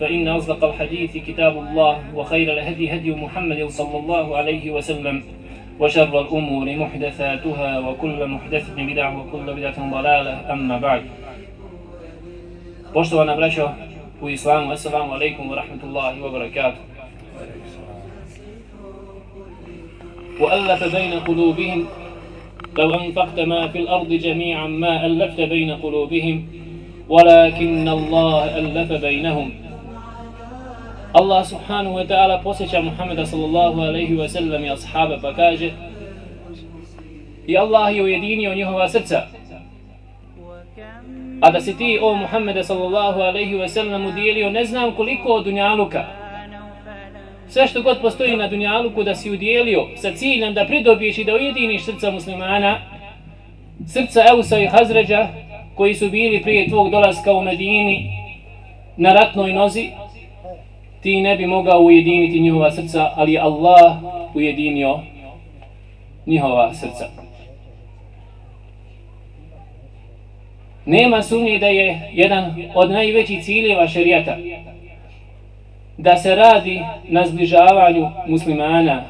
فإن أصدق الحديث كتاب الله وخير الهدي هدي محمد صلى الله عليه وسلم وشر الأمور محدثاتها وكل محدثة بدعة وكل بدعة ضلالة. أما بعد. Poštovana braćo u islamu, assalamu alaikum wa rahmatullahi wa. وألف بين قلوبهم لو أنفقت ما في الأرض جميعا ما ألفت بين قلوبهم ولكن الله ألف بينهم. Allah subhanahu wa ta'ala posjeća Muhammeda sallallahu alaihi wa sallam i ashaba pa kaže I Allah je ujedinio njihova srca. A da si ti o Muhammeda sallallahu alaihi wa sallam udijelio ne znam koliko od dunjaluka. Sve što god postoji na dunjaluku da si udijelio sa ciljem da pridobiješ i da ujediniš srca muslimana Srca Eusa i Hazređa koji su bili prije tvog dolaska u Medini na ratnoj nozi ti ne bi mogao ujediniti njihova srca, ali je Allah ujedinio njihova srca. Nema sumnje da je jedan od najvećih ciljeva šarijata da se radi na zbližavanju muslimana,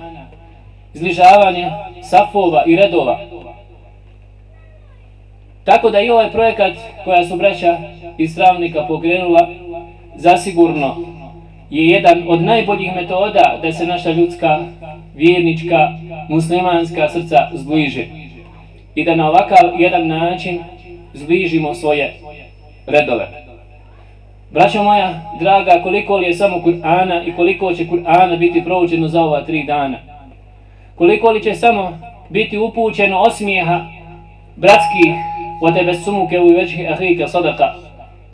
zbližavanje safova i redova. Tako da i ovaj projekat koja su braća iz Travnika pokrenula zasigurno je jedan od najboljih metoda da se naša ljudska, vjernička, muslimanska srca zbliže. I da na ovakav jedan način zbližimo svoje redove. Braćo moja, draga, koliko li je samo Kur'ana i koliko će Kur'ana biti proučeno za ova tri dana? Koliko li će samo biti upućeno osmijeha bratskih o tebe sumuke u većih ahika sadaka?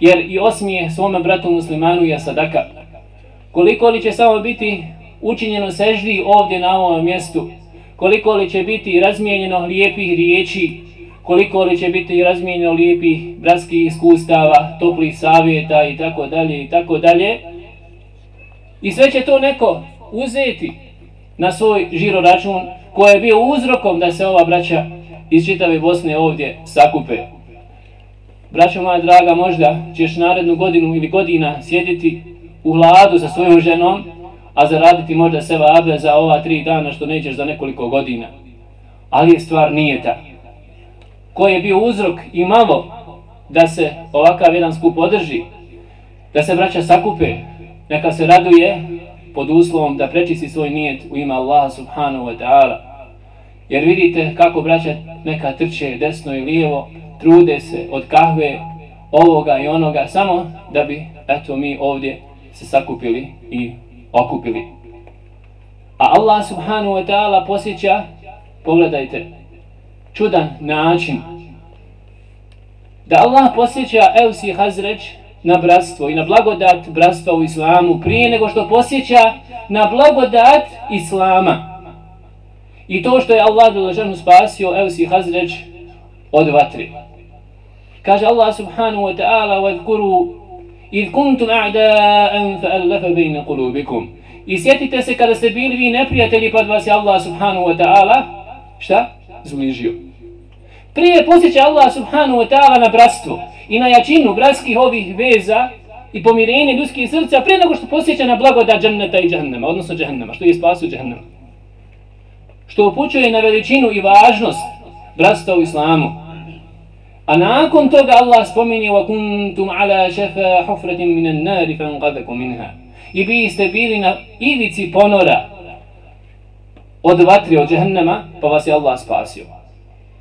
Jer i osmijeh svome bratu muslimanu je sadaka koliko li će samo biti učinjeno seždi ovdje na ovom mjestu, koliko li će biti razmijenjeno lijepih riječi, koliko li će biti razmijenjeno lijepih bratskih iskustava, toplih savjeta i tako dalje i tako dalje. I sve će to neko uzeti na svoj žiro račun koji je bio uzrokom da se ova braća iz čitave Bosne ovdje sakupe. Braćo moja draga, možda ćeš narednu godinu ili godina sjediti u hladu sa svojom ženom, a zaraditi možda seba abe za ova tri dana što nećeš za nekoliko godina. Ali stvar nije ta. Ko je bio uzrok i malo da se ovakav jedan skup održi, da se vraća sakupe, neka se raduje pod uslovom da prečisti svoj nijet u ime Allaha subhanahu wa ta'ala. Jer vidite kako braća neka trče desno i lijevo, trude se od kahve, ovoga i onoga, samo da bi, eto, mi ovdje se sakupili i okupili. A Allah subhanahu wa ta'ala posjeća, pogledajte, čudan način. Da Allah posjeća Eusi Hazreć na bratstvo i na blagodat bratstva u islamu prije nego što posjeća na blagodat islama. I to što je Allah dolažanu spasio Eusi Hazreć od vatre. Kaže Allah subhanahu wa ta'ala وَذْكُرُوا إذ كنتم أعداء فألف بين قلوبكم I sjetite se kada ste bili vi neprijatelji pa vas je Allah subhanahu wa ta'ala šta? Zbližio. Prije posjeća Allah subhanahu wa ta'ala na bratstvo i na jačinu bratskih ovih veza i pomirenje ljudskih srca prije nego što posjeća na blagodat džanneta i džahannama, odnosno džahannama, što je spasu džahannama. Što upućuje na veličinu i važnost bratstva u islamu. A nakon toga Allah spominje wa kuntum ala shafa hufratin min an-nar minha. I bi ste bili na ivici ponora od vatri, od džehennema, pa vas je Allah spasio.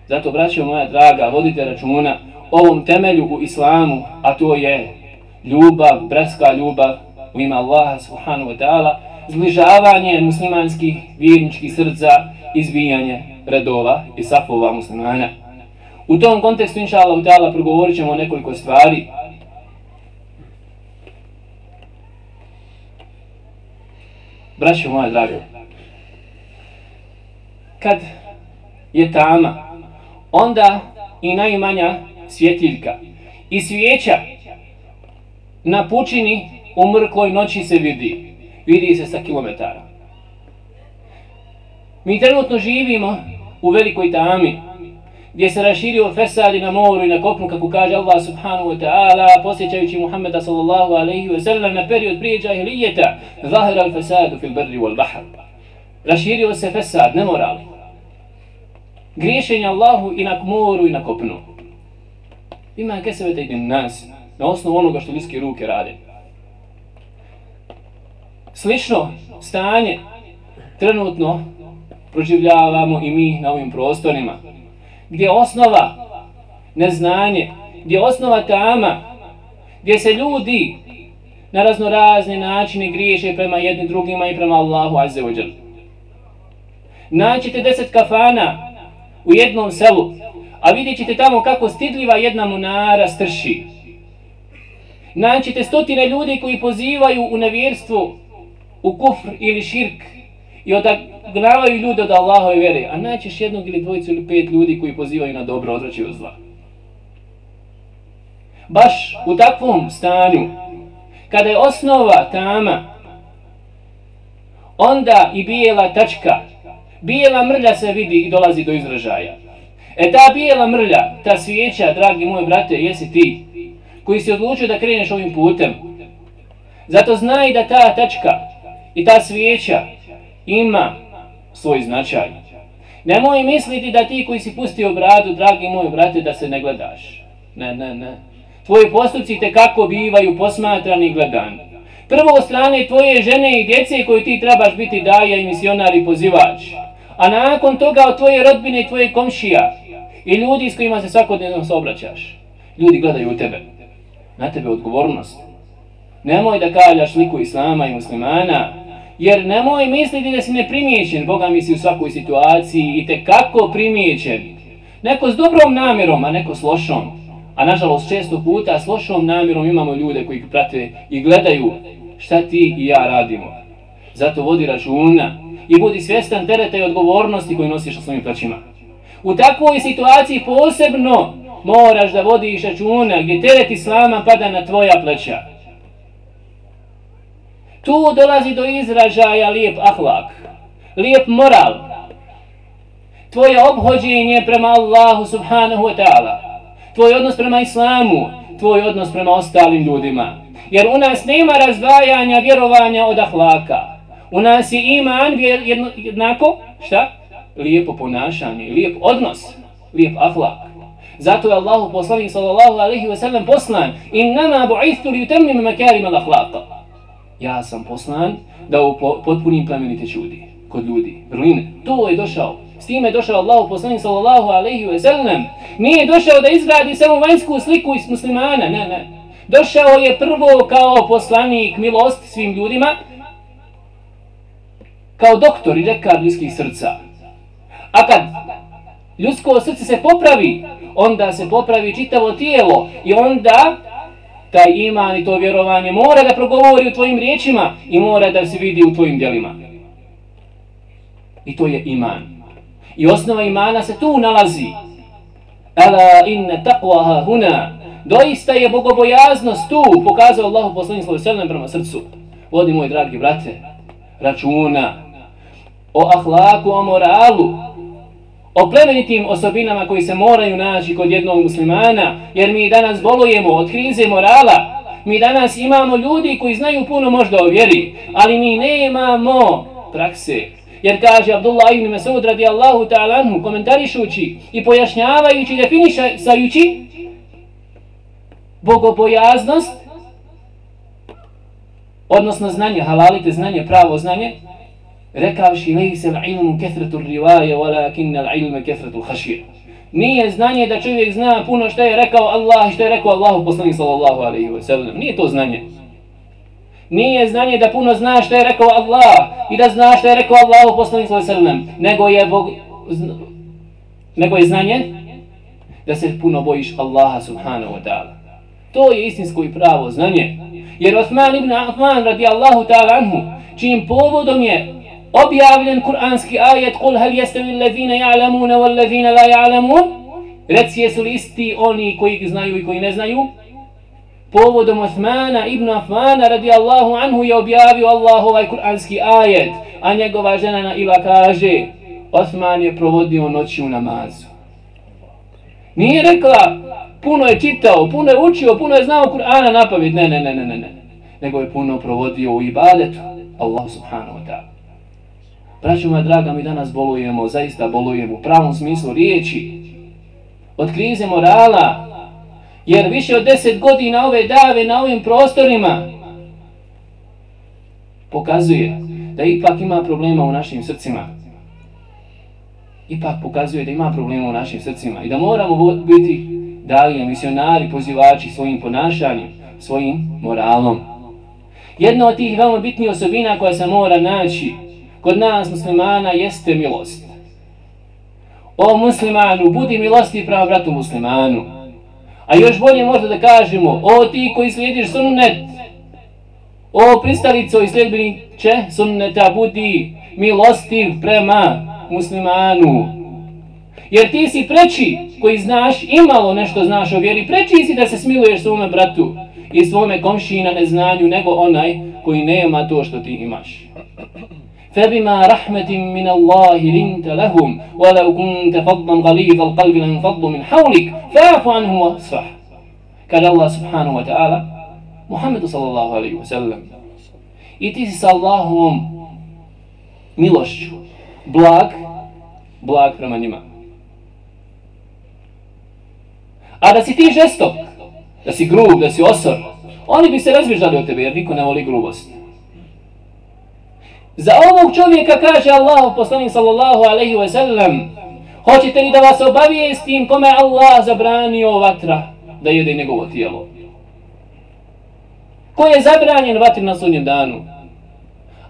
Zato, braćo moja draga, vodite računa ovom temelju u islamu, a to je ljubav, bratska ljubav u ime Allaha subhanahu wa ta'ala, zbližavanje muslimanskih vjerničkih srca, izbijanje redova i safova muslimana. U tom kontekstu, inša Allah, ta'ala, progovorit ćemo nekoliko stvari. Braćo moja draga, kad je tama, onda i najmanja svjetiljka i svijeća na pučini u mrkloj noći se vidi. Vidi se sa kilometara. Mi trenutno živimo u velikoj tami, gdje se raširio fesadi na moru i na kopnu, kako kaže Allah subhanahu wa ta'ala, posjećajući Muhammeda sallallahu alaihi wa sallam na period prije džahilijeta, zahir al fesadu fil barri wal bahar. Raširio se fesad, nemoral. Griješenje Allahu i na moru i na kopnu. Ima kesevete i nas, na osnovu onoga što ljudske ruke rade. Slično stanje trenutno proživljavamo i mi na ovim prostorima gdje je osnova? Neznanje, gdje je osnova tama, gdje se ljudi na raznorazne načine griješe prema jednim drugima i prema Allahu Azze wa Naćete deset kafana u jednom selu, a vidjet ćete tamo kako stidljiva jedna munara strši. Naćete stotine ljudi koji pozivaju u nevjerstvo, u kufr ili širk i odagnavaju ljude od Allahove vere, a naćeš jednog ili dvojicu ili pet ljudi koji pozivaju na dobro, odvraćaju zla. Baš u takvom stanju, kada je osnova tama, onda i bijela tačka, bijela mrlja se vidi i dolazi do izražaja. E ta bijela mrlja, ta svijeća, dragi moji brate, jesi ti, koji si odlučio da kreneš ovim putem. Zato znaj da ta tačka i ta svijeća ima svoj značaj. Nemoj misliti da ti koji si pustio bradu, dragi moj brate, da se ne gledaš. Ne, ne, ne. Tvoji postupci te kako bivaju posmatrani i gledani. Prvo od strane tvoje žene i djece koju ti trebaš biti daja i misionar i pozivač. A nakon toga od tvoje rodbine i tvoje komšija i ljudi s kojima se svakodnevno saobraćaš. Ljudi gledaju u tebe. Na tebe odgovornost. Nemoj da kaljaš liku islama i muslimana, Jer nemoj misliti da si neprimjećen, Boga mi si u svakoj situaciji i te kako primjećen. Neko s dobrom namjerom, a neko s lošom. A nažalost često puta s lošom namjerom imamo ljude koji prate i gledaju šta ti i ja radimo. Zato vodi računa i budi svjestan tereta i odgovornosti koju nosiš na svojim plaćima. U takvoj situaciji posebno moraš da vodiš računa gdje teret Islama pada na tvoja pleća. Tu dolazi do izražaja lijep ahlak, lijep moral, tvoje obhođenje prema Allahu subhanahu wa ta'ala, tvoj odnos prema Islamu, tvoj odnos prema ostalim ljudima. Jer u nas nema razdvajanja vjerovanja od ahlaka. U nas je iman jedno, jednako, šta? Lijepo ponašanje, lijep odnos, lijep ahlak. Zato je Allahu poslanik sallallahu alaihi wa sallam poslan innama bu'ithu li makarim makarima l'ahlaqa ja sam poslan da potpunim plemenite ljudi, kod ljudi, vrline. To je došao. S time je došao Allah poslanik sallallahu alaihi ve sellem. Nije došao da izgradi samo vanjsku sliku iz muslimana, ne, ne. Došao je prvo kao poslanik milost svim ljudima, kao doktor i lekar ljudskih srca. A kad ljudsko srce se popravi, onda se popravi čitavo tijelo i onda taj iman i to vjerovanje mora da progovori u tvojim riječima i mora da se vidi u tvojim djelima. I to je iman. I osnova imana se tu nalazi. Ala inna taqwaha huna. Doista je bogobojaznost tu, pokazao Allahu poslanik sallallahu alejhi prema srcu. Vodi moj dragi brate, računa o ahlaku, o moralu, o plemenitim osobinama koji se moraju naći kod jednog muslimana, jer mi danas bolujemo od krize morala, mi danas imamo ljudi koji znaju puno možda o vjeri, ali mi nemamo prakse. Jer kaže Abdullah ibn Masud radijallahu ta'ala anhu, komentarišući i pojašnjavajući, definišajući bogopojaznost, odnosno znanje, halalite znanje, pravo znanje, rekavši lejse l'ilmu kethretu rivaje, walakinna l'ilme kethretu l'hašir. Nije znanje da čovjek zna puno što je rekao Allah i što je rekao Allahu poslanik sallallahu alaihi wa sallam. Nije to znanje. Nije znanje da puno zna što je rekao Allah i da zna što je rekao Allahu poslanik sallallahu alaihi wa sallam. Nego je, Bog, nego je znanje da se puno bojiš Allaha subhanahu wa ta'ala. To je istinsko i pravo znanje. Jer Osman ibn Affan radijallahu ta'ala anhu, čijim povodom je objavljen kuranski ajet Kul hal jeste allazina lezine ja'lamuna wal lezine la ja'lamun Reci jesu li isti oni koji znaju i koji ne znaju Povodom Osmana ibn Affana radijallahu anhu je objavio Allah ovaj kuranski ajet A njegova žena na ila kaže Osman je provodio noći u namazu Nije rekla puno je čitao, puno je učio, puno je znao Kur'ana napavit. Ne, ne, ne, ne, ne, ne. Nego je puno provodio u ibadetu. Allah subhanahu wa ta'ala. Braćo moja draga, mi danas bolujemo, zaista bolujemo u pravom smislu riječi. Od krize morala. Jer više od deset godina ove dave na ovim prostorima pokazuje da ipak ima problema u našim srcima. Ipak pokazuje da ima problema u našim srcima i da moramo biti dalije misionari, pozivači svojim ponašanjem, svojim moralom. Jedna od tih veoma bitnijih osobina koja se mora naći kod nas muslimana jeste milost. O muslimanu, budi milosti prema bratu muslimanu. A još bolje možda da kažemo, o ti koji slijediš sunnet, o pristalico i sljedbeniče sunneta, budi milostiv prema muslimanu. Jer ti si preči koji znaš, imalo nešto znaš o vjeri, preči si da se smiluješ svome bratu i svome komšiji na neznanju nego onaj koji nema to što ti imaš. فبما رحمة من الله لنت لهم ولو كنت فضا غليظ القلب لانفضوا من حولك فاعف عنهم واصفح قال الله سبحانه وتعالى محمد صلى الله عليه وسلم i ti si sa Allahom milošću blag blag prema njima A da si ti žestok, da si grub, da si osor, oni bi se razbježali od tebe jer niko ne voli grubost. Za ovog čovjeka kaže Allah, poslanik sallallahu alaihi wa sallam, hoćete li da vas obavijestim kome Allah zabranio vatra da jede njegovo tijelo? Ko je zabranjen vatri na sudnjem danu?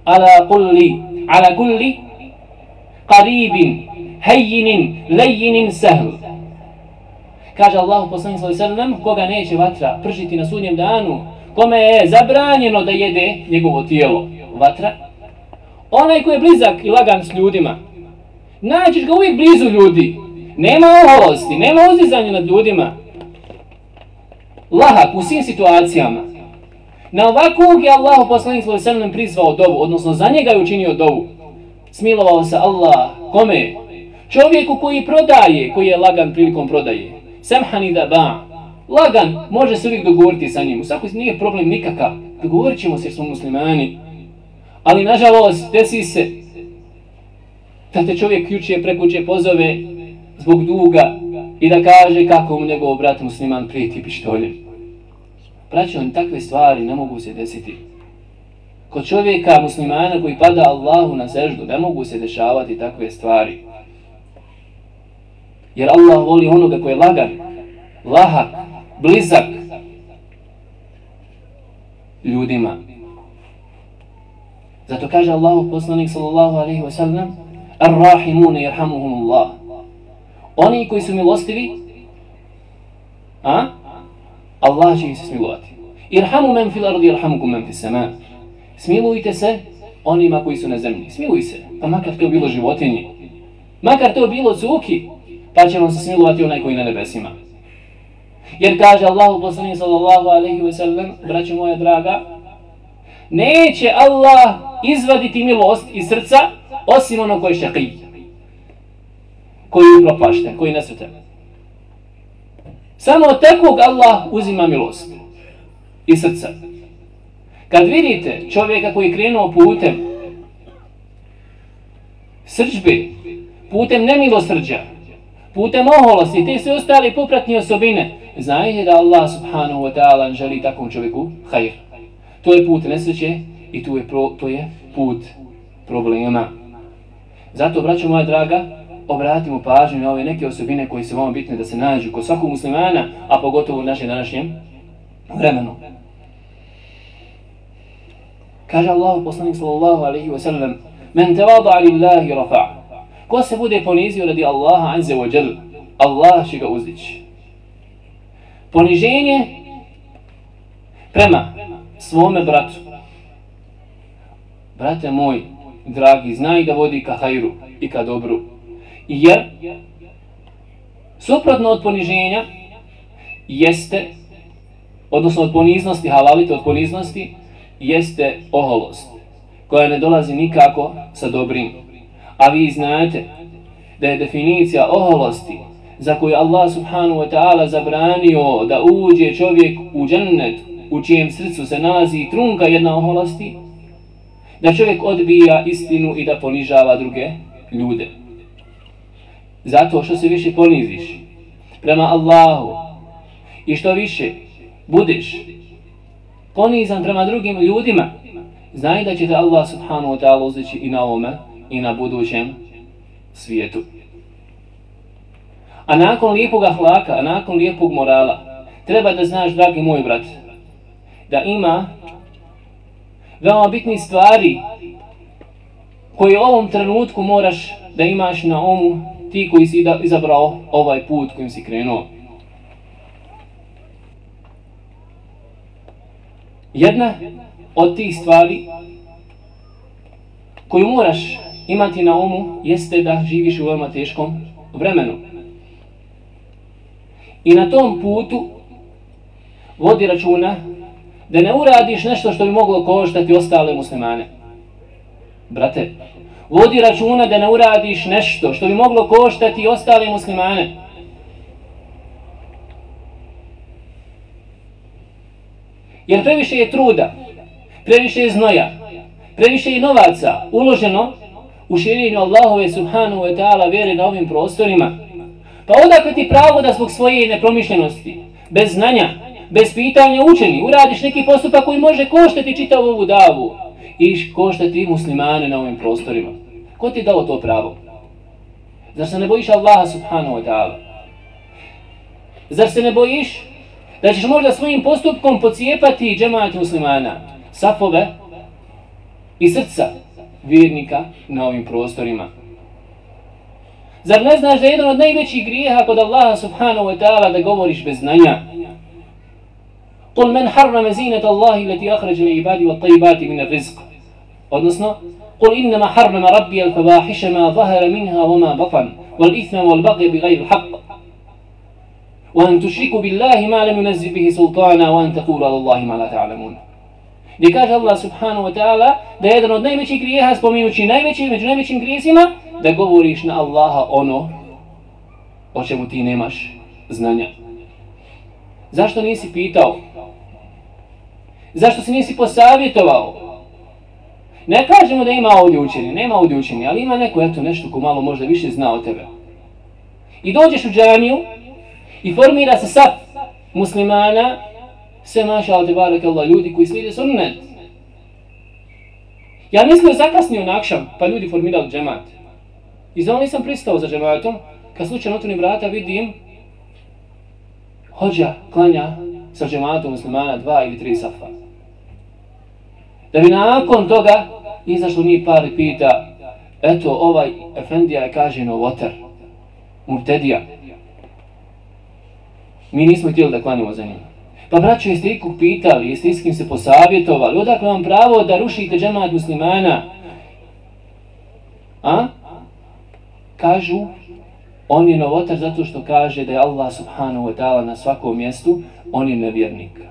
Ala kulli, ala kulli, qaribin, hejinin, lejinin, sahl kaže Allah poslanik sallallahu alejhi ve sellem koga neće vatra pržiti na sudnjem danu kome je zabranjeno da jede njegovo tijelo vatra onaj koji je blizak i lagan s ljudima Naćiš ga uvijek blizu ljudi nema oholosti nema uzizanja nad ljudima lahak u svim situacijama na ovakvog je Allah poslanik sallallahu alejhi ve prizvao dovu odnosno za njega je učinio dovu smilovao se Allah kome čovjeku koji prodaje koji je lagan prilikom prodaje Samhani da ba. Lagan, može se uvijek dogovoriti sa njim. U svakoj nije problem nikakav. Dogovorit ćemo se smo muslimani. Ali nažalost, desi se da te čovjek ključije prekuće pozove zbog duga i da kaže kako mu njegov brat musliman prijeti pištoljem. Braćo, takve stvari ne mogu se desiti. Kod čovjeka muslimana koji pada Allahu na seždu, ne mogu se dešavati takve stvari. Jer Allah voli onoga koji je lagan, lahak, blizak ljudima. Zato kaže Allahu poslanik sallallahu alaihi wa sallam Ar-rahimune irhamuhumullah Oni koji su milostivi a? Allah će ih se smilovati Irhamu men fil ardi, irhamukum men fil sama Smilujte se onima koji su na zemlji Smiluj se, pa makar to bilo životinje Makar to bilo cuki pa će vam se smilovati onaj koji na nebesima. Jer kaže Allahu poslanik sallallahu alaihi ve sellem, braćo moja draga, neće Allah izvaditi milost iz srca osim ono koji je šakij. Koji je upropašten, koji je nesvetan. Samo od takvog Allah uzima milost iz srca. Kad vidite čovjeka koji je krenuo putem srđbe, putem nemilosrđa, putem oholosti i te sve ostale popratne osobine, znajte da Allah subhanahu wa ta'ala želi takvom čovjeku hajr. To je put nesreće i tu je pro, to je put problema. Zato, braćo moja draga, obratimo pažnju na ove neke osobine koji su vama bitne da se nađu kod svakog muslimana, a pogotovo u našem današnjem vremenu. Kaže Allah, poslanik sallallahu alaihi wa sallam, Men tevada lillahi rafa'a. Ko se bude ponizio radi Allaha anze wa jel, Allah će ga uzdići. Poniženje prema svome bratu. Brate moj, dragi, znaj da vodi ka hajru i ka dobru. Jer, suprotno od poniženja, jeste, odnosno od poniznosti, halalite od poniznosti, jeste oholost, koja ne dolazi nikako sa dobrim. A vi znate da je definicija oholosti za koju Allah subhanahu wa ta'ala zabranio da uđe čovjek u džennet u čijem srcu se nalazi trunka jedna oholosti, da čovjek odbija istinu i da ponižava druge ljude. Zato što se više poniziš prema Allahu i što više budeš ponizan prema drugim ljudima, znaj da će te Allah subhanahu wa ta'ala uzeti i na ovome i na budućem svijetu. A nakon lijepog ahlaka, a nakon lijepog morala, treba da znaš, dragi moj brat, da ima veoma bitni stvari koje u ovom trenutku moraš da imaš na omu ti koji si izabrao ovaj put kojim si krenuo. Jedna od tih stvari koju moraš imati na umu jeste da živiš u veoma teškom vremenu. I na tom putu vodi računa da ne uradiš nešto što bi moglo koštati ostale muslimane. Brate, vodi računa da ne uradiš nešto što bi moglo koštati ostale muslimane. Jer previše je truda, previše je znoja, previše je novaca uloženo u širenju Allahove subhanahu wa ta'ala vjere na ovim prostorima. Pa odakle ti pravo da zbog svoje nepromišljenosti, bez znanja, bez pitanja učeni, uradiš neki postupak koji može koštati čitavu ovu davu i koštati muslimane na ovim prostorima. Ko ti dao to pravo? Zar se ne bojiš Allaha subhanahu wa ta'ala? Zar se ne bojiš da ćeš možda svojim postupkom pocijepati džemat muslimana, safove i srca vjernika na ovim prostorima? Zar ne znaš da je jedan od najvećih grijeha kod Allaha subhanahu wa ta'ala da govoriš bez znanja? قل من حرم زينة الله التي أخرج لعباده والطيبات من الرزق؟ odnosno قل إنما حرم ربي الفواحش ما ظهر منها وما بطن والإثم والبغي بغير الحق. وأن تشركوا بالله ما لم ينزل به سلطانا وأن تقولوا على الله ما لا تعلمون. Gdje kaže Allah subhanahu wa ta'ala da je jedan od najvećih grijeha spominući najveći, među najvećim grijesima da govoriš na Allaha ono o čemu ti nemaš znanja. Zašto nisi pitao? Zašto se nisi posavjetovao? Ne kažemo da ima ovdje učenje, nema ovdje učenje, ali ima neko, eto, nešto ko malo možda više zna o tebe. I dođeš u džamiju i formira se sap muslimana, sve maša al tebarek Allah, ljudi koji slijede sunnet. Ja mislim zakasnio nakšam, pa ljudi formirali džemat. I za nisam pristao za džematom, kad slučajno otvorim vrata vidim hođa klanja sa džematom muslimana dva ili tri safa. Da bi nakon toga izašlo mi par pita, eto ovaj Efendija je kaže no water, murtedija. Mi nismo htjeli da klanimo za njim. Pa braćo, jeste ikog pitali, jeste iskim se posavjetovali, odakle vam pravo da rušite džemat muslimana? A? Kažu, on je novotar zato što kaže da je Allah subhanahu wa ta'ala na svakom mjestu, on je nevjernik.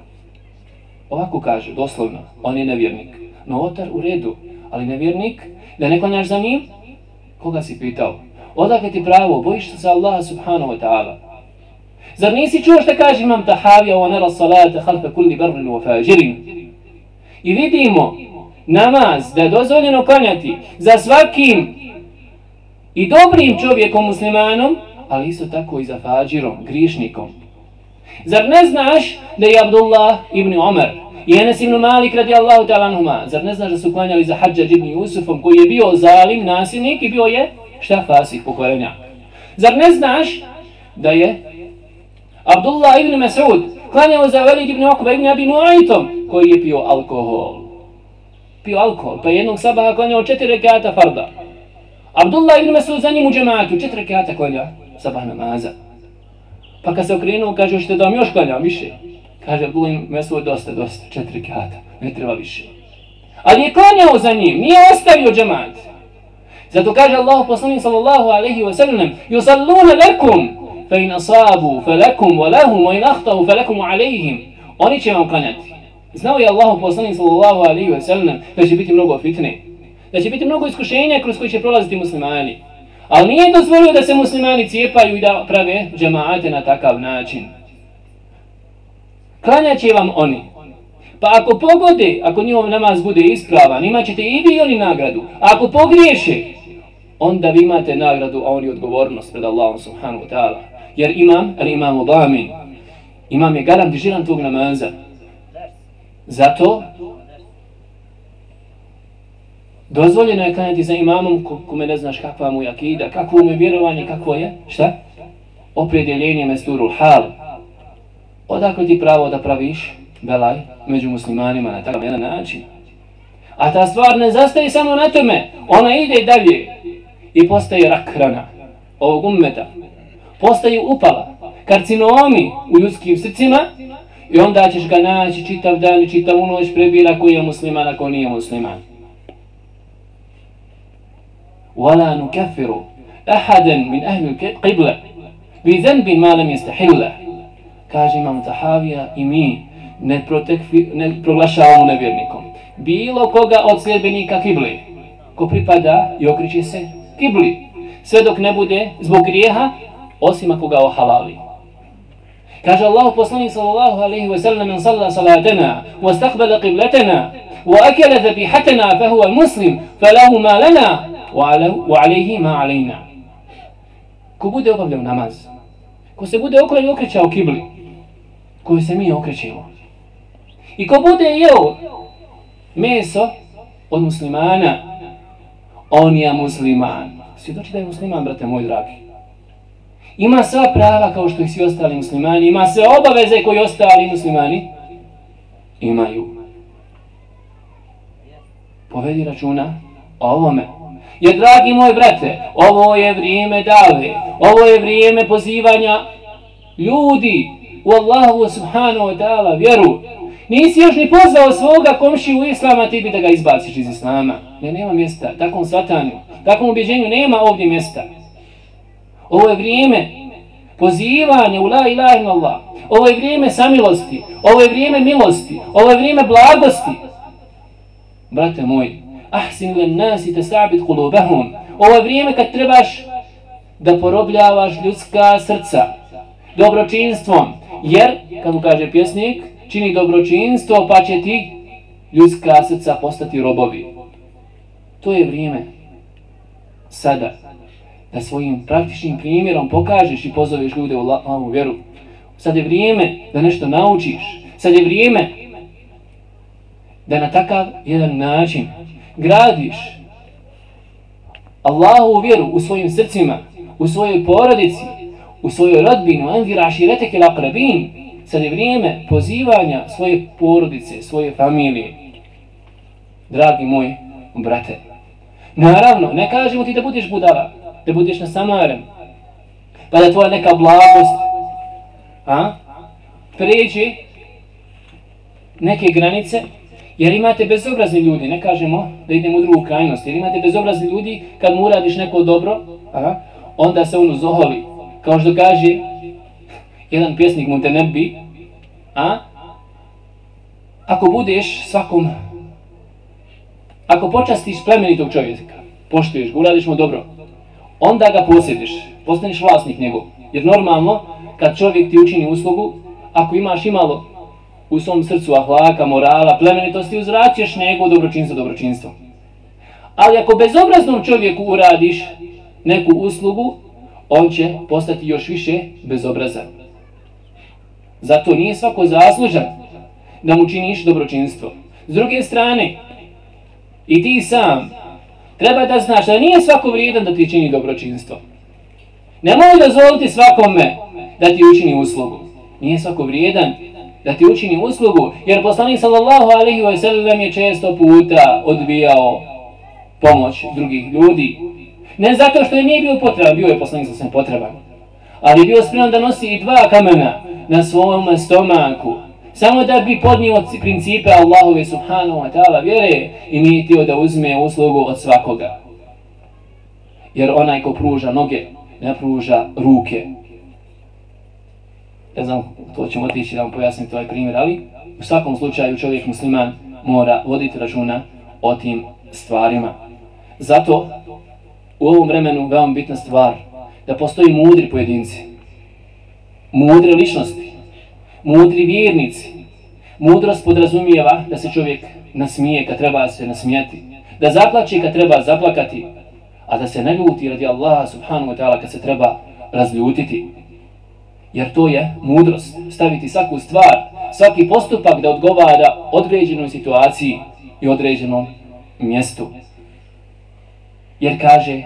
Ovako kaže, doslovno, on je nevjernik. Novotar u redu, ali nevjernik, da ne klanjaš za njim? Koga si pitao? Odakle ti pravo, bojiš se Allah subhanahu wa ta'ala? Zar nisi čuo što kaže imam tahavija wa nara salata halfa kulli barrin wa fajirin? I vidimo namaz da je dozvoljeno klanjati za svakim i dobrim čovjekom muslimanom, ali isto tako i za fađirom, grišnikom. Zar ne znaš da je Abdullah ibn Umar i Enes ibn Malik radi Allahu ta'ala anhuma, zar ne znaš da su klanjali za Hadžad ibn Jusufom koji je bio zalim, nasilnik i bio je šta fasih pokvarenja. Zar ne znaš da je Abdullah ibn Mas'ud klanjao za Velid ibn Okuba ibn Abi Mu'aytom koji je pio alkohol. Pio alkohol, pa jednog sabaha klanjao četiri rekata farda. Abdullah ibn Mas'ud za njim u džematu, četiri rekata kolja, sabah namaza. Pa kad se okrenuo, kaže, što da vam još klanjam više? Kaže, Abdullah ibn Mesud, dosta, dosta, četiri kata, ne treba više. Ali je klanjao za njim, nije ostavio džemat. Zato kaže Allah poslanik sallallahu alaihi wa sallam, yusalluna lakum, fa in asabu, fa lakum, wa lahum, wa in ahtahu, fa lakum alaihim. Oni će vam klanjati. Znao je Allah poslanik sallallahu alaihi wa sallam da će biti mnogo fitne, da će biti mnogo iskušenja kroz koji će prolaziti muslimani. Ali nije dozvolio da se muslimani cijepaju i da prave džemaate na takav način. Klanjat će vam oni. Pa ako pogode, ako njihov namaz bude ispravan, imat ćete i vi oni nagradu. A ako pogriješe, onda vi imate nagradu, a oni odgovornost pred Allahom subhanahu wa ta'ala. Jer imam, ali imam obamin, imam je garantižiran tog namaza. Zato, dozvoljeno je klanjati za imamom kome ne znaš kakva mu je akida, kakvo mu je vjerovanje, kakvo je, šta? Opredjeljenje mesturul hal. Odakle ti pravo da praviš belaj među muslimanima na takav jedan način? A ta stvar ne zastaje samo na tome, ona ide dalje i postaje rak hrana ovog ummeta. Postaje upala, karcinomi u ljudskim srcima i onda ćeš ga naći čitav dan i čitavu noć prebira koji je musliman, ako nije musliman. ولا نكفر أحدا من أهل القبلة بذنب ما لم يستحله kaže imam Tahavija i mi ne, protekvi, ne proglašavamo nevjernikom. Bilo koga od sljedbenika kibli, ko pripada i okriče se kibli, sve dok ne bude zbog grijeha, osim ako ga ohalali. Kaže Allah poslanik sallallahu alaihi wa sallam man salla salatena wa stakbala qiblatena wa akala zabihatena fa huwa muslim fa lahu ma lana wa alaihi ma alaina. Ko bude obavljao namaz, ko se bude okrećao kibli, koju se mi okrećemo. I ko bude jeo meso od muslimana, on je musliman. Svjedoči da je musliman, brate moj dragi. Ima sva prava kao što i svi ostali muslimani, ima sve obaveze koji ostali muslimani imaju. Povedi računa o ovome. Jer, dragi moj brate, ovo je vrijeme dave, ovo je vrijeme pozivanja ljudi u Allahu subhanahu wa ta'ala vjeru. Nisi još ni pozvao svoga komši u islama, ti bi da ga izbaciš iz islama. Ne, nema mjesta, takvom svatanju, takvom objeđenju nema ovdje mjesta. Ovo je vrijeme pozivanja u la ilaha in Allah. Ovo je vrijeme samilosti, ovo je vrijeme milosti, ovo je vrijeme blagosti. Brate moj, ahsin len nasi te sabit kulubahum. Ovo je vrijeme kad trebaš da porobljavaš ljudska srca dobročinstvom, Jer, kako kaže pjesnik, čini dobročinstvo pa će ti ljudska srca postati robovi. To je vrijeme sada da svojim praktičnim primjerom pokažeš i pozoveš ljude u ovu vjeru. Sad je vrijeme da nešto naučiš. Sad je vrijeme da na takav jedan način gradiš Allahu vjeru u svojim srcima, u svojoj porodici, u svojoj rodbinu, envir ašireteke lakrabin, sad je vrijeme pozivanja svoje porodice, svoje familije. Dragi moj brate, naravno, ne kažemo ti da budeš budala, da budeš na samarem, pa da tvoja neka blagost a, pređe neke granice, jer imate bezobrazni ljudi, ne kažemo da idemo u drugu krajnost, jer imate bezobrazni ljudi, kad mu uradiš neko dobro, aha, onda se on uzoholi, kao što kaže jedan pjesnik Montenebi, a? Ako budeš svakom, ako počastiš plemenitog čovjeka, poštuješ ga, uradiš mu dobro, onda ga posjediš, postaneš vlasnik njegov. Jer normalno, kad čovjek ti učini uslugu, ako imaš imalo u svom srcu ahlaka, morala, plemenitosti, uzvraćaš njegovo dobročinstvo dobročinstvo. Ali ako bezobraznom čovjeku uradiš neku uslugu, on će postati još više bezobrazan. Zato nije svako zaslužan da mu činiš dobročinstvo. S druge strane, i ti sam, treba da znaš da nije svako vrijedan da ti čini dobročinstvo. Ne mogu dozvoliti svakome da ti učini uslugu. Nije svako vrijedan da ti učini uslugu, jer poslanik sallallahu alaihi wa sallam je često puta odbijao pomoć drugih ljudi, Ne zato što je nije bio potreban, bio je poslanik sa potreban. Ali bio spreman da nosi i dva kamena na svom stomaku. samo da bi podnio principe Allahove subhanahu wa ta'ala vjere i nije htio da uzme uslugu od svakoga. Jer onaj ko pruža noge, ne pruža ruke. Ne znam, to ćemo otići da vam pojasnim ovaj primjer, ali u svakom slučaju čovjek musliman mora voditi računa o tim stvarima. Zato u ovom vremenu veoma bitna stvar da postoji mudri pojedinci, mudre ličnosti, mudri vjernici. Mudrost podrazumijeva da se čovjek nasmije kad treba se nasmijeti, da zaplače kad treba zaplakati, a da se ne ljuti radi Allaha subhanahu wa ta'ala kad se treba razljutiti. Jer to je mudrost, staviti svaku stvar, svaki postupak da odgovara određenoj situaciji i određenom mjestu. Jer kaže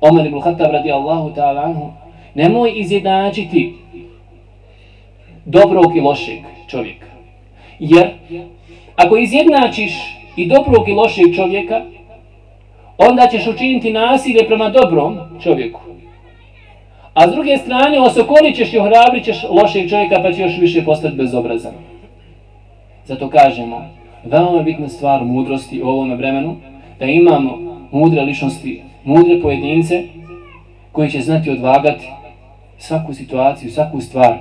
Omer ibn Khattab radi Allahu ta'ala anhu, nemoj izjednačiti dobrog i lošeg čovjeka. Jer ako izjednačiš i dobrog i lošeg čovjeka, onda ćeš učiniti nasilje prema dobrom čovjeku. A s druge strane, osokolit ćeš i ohrabrit ćeš lošeg čovjeka pa će još više postati bezobrazan. Zato kažemo, veoma bitna stvar mudrosti u ovom vremenu, da imamo mudre ličnosti, mudre pojedince koji će znati odvagati svaku situaciju, svaku stvar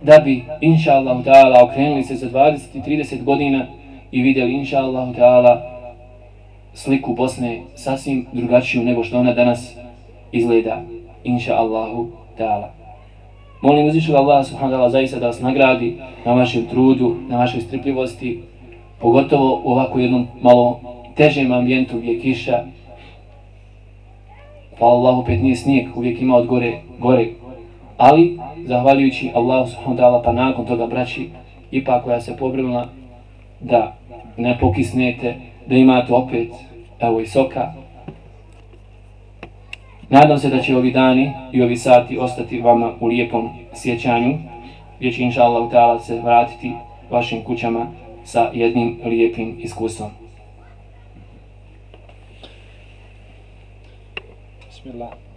da bi, inša Allah, ta'ala, okrenuli se za 20 i 30 godina i vidjeli, inša Allah, ta'ala, sliku Bosne sasvim drugačiju nego što ona danas izgleda, inša Allahu, ta'ala. Molim uzvišeg Allaha subhanahu ta'ala, zaista da vas nagradi na vašem trudu, na vašoj strpljivosti, pogotovo u ovako jednom malo težem ambijentu gdje je kiša, Hvala Allah opet nije snijeg, uvijek ima od gore, gore Ali, zahvaljujući Allahu subhanahu ta'ala, pa nakon toga braći, ipak koja se pobrinula da ne pokisnete, da imate opet, evo i soka. Nadam se da će ovi dani i ovi sati ostati vama u lijepom sjećanju, gdje će inša Allah ta'ala se vratiti vašim kućama sa jednim lijepim iskustvom. Bismillah.